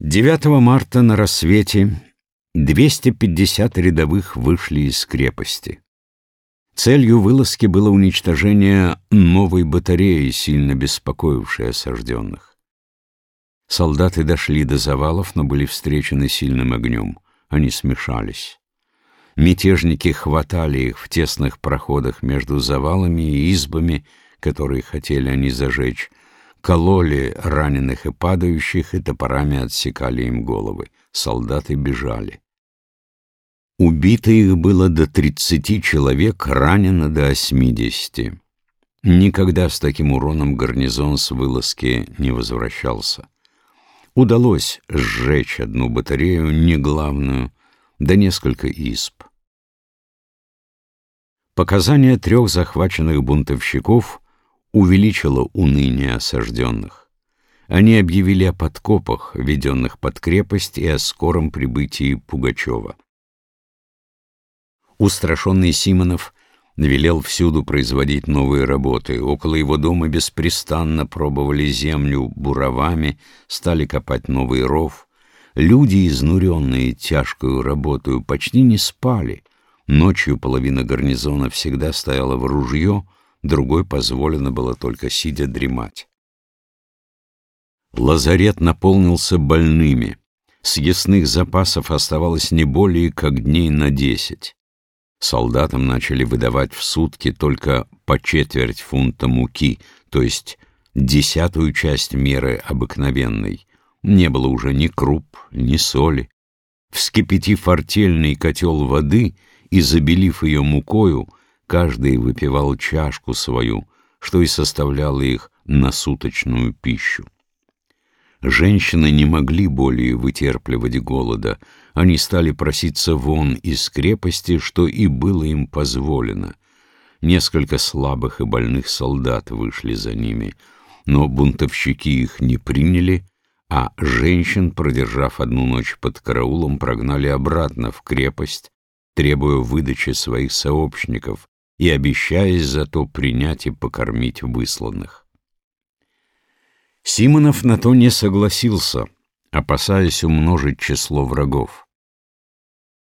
9 марта на рассвете 250 рядовых вышли из крепости. Целью вылазки было уничтожение новой батареи, сильно беспокоившей осажденных. Солдаты дошли до завалов, но были встречены сильным огнем. Они смешались. Мятежники хватали их в тесных проходах между завалами и избами, которые хотели они зажечь, кололи раненых и падающих и топорами отсекали им головы. Солдаты бежали. Убито их было до тридцати человек, ранено до осьмидесяти. Никогда с таким уроном гарнизон с вылазки не возвращался. Удалось сжечь одну батарею, не главную, да несколько исп. Показания трех захваченных бунтовщиков увеличило уныние осажденных. Они объявили о подкопах, введенных под крепость, и о скором прибытии Пугачева. Устрашенный Симонов велел всюду производить новые работы. Около его дома беспрестанно пробовали землю буровами, стали копать новый ров. Люди, изнуренные тяжкую работою, почти не спали. Ночью половина гарнизона всегда стояла в ружье, другой позволено было только сидя дремать. Лазарет наполнился больными. Съестных запасов оставалось не более как дней на десять. Солдатам начали выдавать в сутки только по четверть фунта муки, то есть десятую часть меры обыкновенной. Не было уже ни круп, ни соли. Вскипятив артельный котел воды и забелив ее мукою, каждый выпивал чашку свою, что и составляло их на суточную пищу. Женщины не могли более вытерпливать голода, они стали проситься вон из крепости, что и было им позволено. Несколько слабых и больных солдат вышли за ними, но бунтовщики их не приняли, а женщин, продержав одну ночь под караулом, прогнали обратно в крепость, требуя выдачи своих сообщников и обещаясь зато принять и покормить высланных. Симонов на то не согласился, опасаясь умножить число врагов.